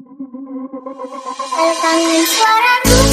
Tentang suaraku